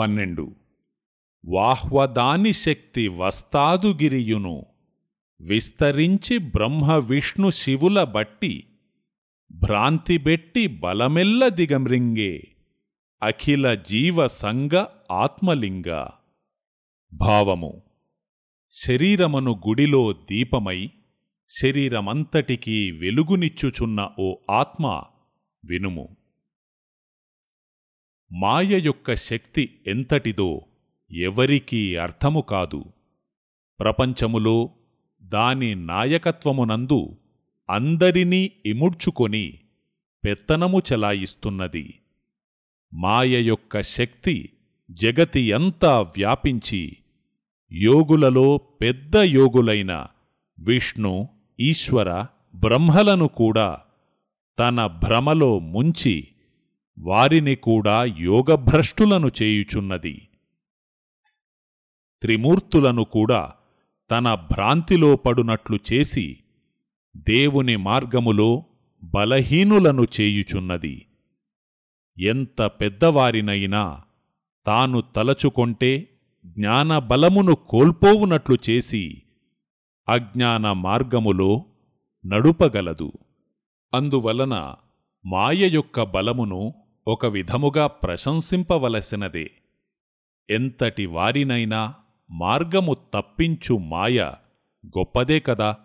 పన్నెండు. వాహ్వదాని శక్తి వస్తాదుగిరియును విస్తరించి బ్రహ్మ విష్ణు శివుల బట్టి భ్రాంతిబెట్టి బలమెల్ల దిగమ్రింగే అఖిల జీవ సంగ ఆత్మలింగ. భావము శరీరమను గుడిలో దీపమై శరీరమంతటికీ వెలుగునిచ్చుచున్న ఓ ఆత్మ వినుము. మాయ యొక్క శక్తి ఎంతటిదో ఎవరికీ అర్థము కాదు. ప్రపంచములో దాని నాయకత్వమునందు అందరినీ ఇముడ్చుకొని పెత్తనము చెలాయిస్తున్నది. మాయ యొక్క శక్తి జగతి అంతా వ్యాపించి యోగులలో పెద్ద యోగులైన విష్ణు ఈశ్వర బ్రహ్మలను కూడా తన భ్రమలో ముంచి వారిని కూడా యోగభ్రష్టులను చేయుచున్నది. త్రిమూర్తులను కూడా తన భ్రాంతిలో పడునట్లు చేసి దేవుని మార్గములో బలహీనులను చేయుచున్నది. ఎంత పెద్దవారినైనా తాను తలచుకొంటే జ్ఞానబలమును కోల్పోవునట్లు చేసి అజ్ఞాన మార్గములో నడుపగలదు. అందువలన మాయ యొక్క బలమును ఒక విధముగా ప్రశంసింపవలసినదే. ఎంతటి వారినైనా మార్గము తప్పించు మాయ గొప్పదే కదా.